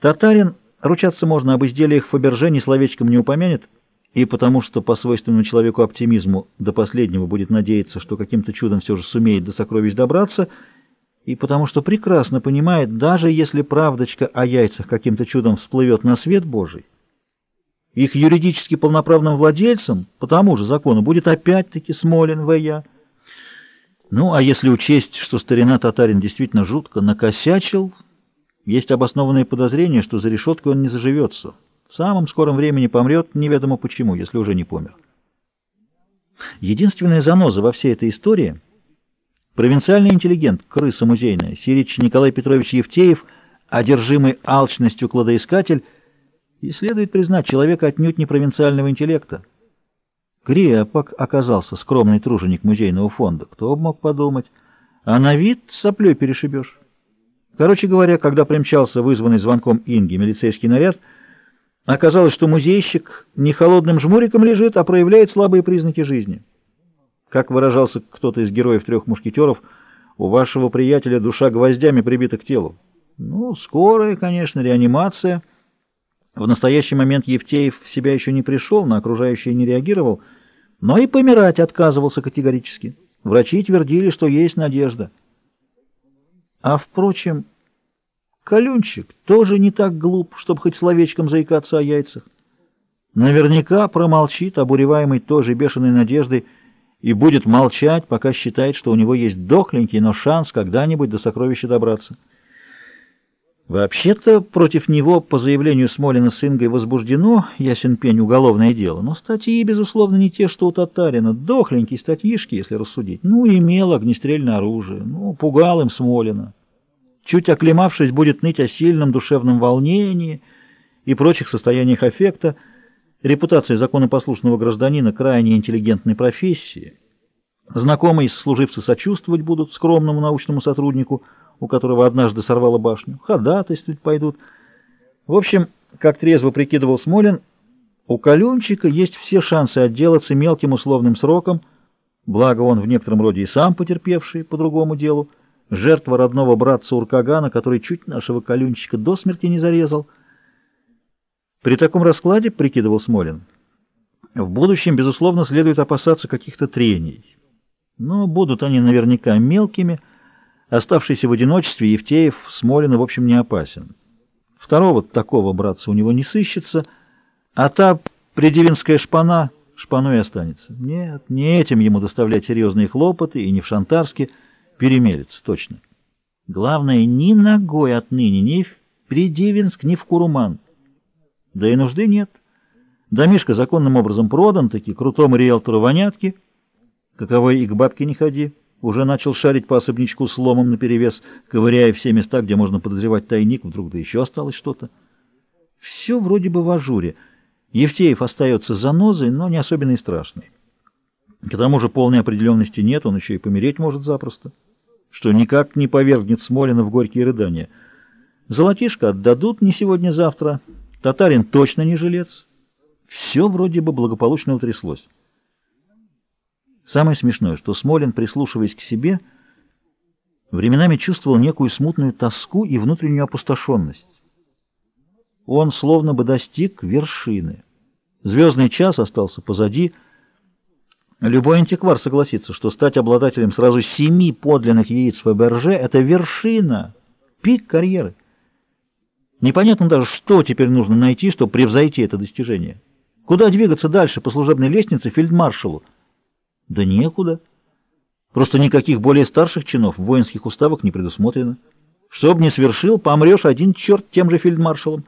Татарин, ручаться можно, об изделиях Фаберже ни словечком не упомянет, и потому что по свойственному человеку оптимизму до последнего будет надеяться, что каким-то чудом все же сумеет до сокровищ добраться, и потому что прекрасно понимает, даже если правдочка о яйцах каким-то чудом всплывет на свет Божий, их юридически полноправным владельцем по тому же закону будет опять-таки Смолин В.Я. Ну, а если учесть, что старина татарин действительно жутко накосячил, есть обоснованные подозрения, что за решеткой он не заживется. В самом скором времени помрет, неведомо почему, если уже не помер. Единственная заноза во всей этой истории — провинциальный интеллигент, крыса музейная, сирич Николай Петрович Евтеев, одержимый алчностью кладоискатель — и следует признать, человека отнюдь не провинциального интеллекта. Криапак оказался скромный труженик музейного фонда. Кто бы мог подумать? А на вид соплей перешибешь. Короче говоря, когда примчался вызванный звонком Инги милицейский наряд, оказалось, что музейщик не холодным жмуриком лежит, а проявляет слабые признаки жизни. Как выражался кто-то из героев трех мушкетеров, у вашего приятеля душа гвоздями прибита к телу. Ну, скорая, конечно, реанимация — в настоящий момент Евтеев в себя еще не пришел, на окружающее не реагировал, но и помирать отказывался категорически. Врачи твердили, что есть надежда. А, впрочем, Калюнчик тоже не так глуп, чтобы хоть словечком заикаться о яйцах. Наверняка промолчит, обуреваемый тоже бешеной надеждой, и будет молчать, пока считает, что у него есть дохленький, но шанс когда-нибудь до сокровища добраться. Вообще-то против него, по заявлению Смолина с Ингой, возбуждено, ясен пень, уголовное дело, но статьи, безусловно, не те, что у татарина, дохленькие статьишки, если рассудить. Ну, имел огнестрельное оружие, ну, пугал им Смолина. Чуть оклемавшись, будет ныть о сильном душевном волнении и прочих состояниях аффекта, репутация законопослушного гражданина крайне интеллигентной профессии. Знакомые служивцы сочувствовать будут скромному научному сотруднику – у которого однажды сорвало башню, ходатайствовать пойдут. В общем, как трезво прикидывал Смолин, у Калюнчика есть все шансы отделаться мелким условным сроком, благо он в некотором роде и сам потерпевший по другому делу, жертва родного братца Уркагана, который чуть нашего Калюнчика до смерти не зарезал. При таком раскладе, прикидывал Смолин, в будущем, безусловно, следует опасаться каких-то трений. Но будут они наверняка мелкими, Оставшийся в одиночестве, Евтеев Смолина, в общем, не опасен. Второго такого братца у него не сыщется, а та предивинская шпана шпаной останется. Нет, не этим ему доставлять серьезные хлопоты, и не в Шантарске перемелется, точно. Главное, ни ногой отныне, ни в Придивинск, ни в Куруман. Да и нужды нет. Домишко законным образом продан, таки крутому риэлтору вонятки, каковой и к бабке не ходи. Уже начал шарить по особнячку с ломом наперевес, ковыряя все места, где можно подозревать тайник, вдруг да еще осталось что-то. Все вроде бы в ажуре. Евтеев остается занозой, но не особенно и страшный. К тому же полной определенности нет, он еще и помереть может запросто, что никак не повергнет Смолина в горькие рыдания. Золотишко отдадут не сегодня-завтра, татарин точно не жилец. Все вроде бы благополучно утряслось. Самое смешное, что Смолин, прислушиваясь к себе, временами чувствовал некую смутную тоску и внутреннюю опустошенность. Он словно бы достиг вершины. Звездный час остался позади. Любой антиквар согласится, что стать обладателем сразу семи подлинных яиц Фаберже — это вершина, пик карьеры. Непонятно даже, что теперь нужно найти, чтобы превзойти это достижение. Куда двигаться дальше по служебной лестнице фельдмаршалу? Да некуда. Просто никаких более старших чинов в воинских уставах не предусмотрено. Чтоб не свершил, помрешь один черт тем же фельдмаршалом.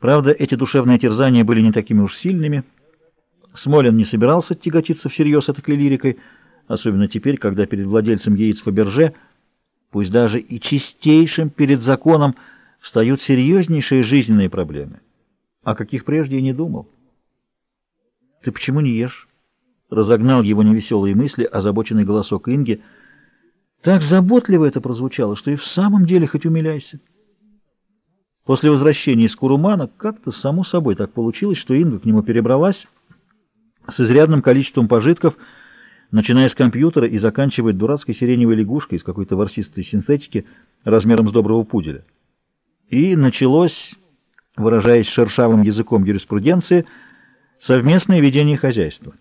Правда, эти душевные терзания были не такими уж сильными. Смолин не собирался тяготиться всерьез этой лирикой, особенно теперь, когда перед владельцем яиц Фаберже, пусть даже и чистейшим перед законом, встают серьезнейшие жизненные проблемы, о каких прежде и не думал. «Ты почему не ешь?» Разогнал его невеселые мысли озабоченный голосок Инги. Так заботливо это прозвучало, что и в самом деле хоть умиляйся. После возвращения из Курумана как-то само собой так получилось, что Инга к нему перебралась с изрядным количеством пожитков, начиная с компьютера и заканчивая дурацкой сиреневой лягушкой из какой-то ворсистой синтетики размером с доброго пуделя. И началось, выражаясь шершавым языком юриспруденции, совместное ведение хозяйства.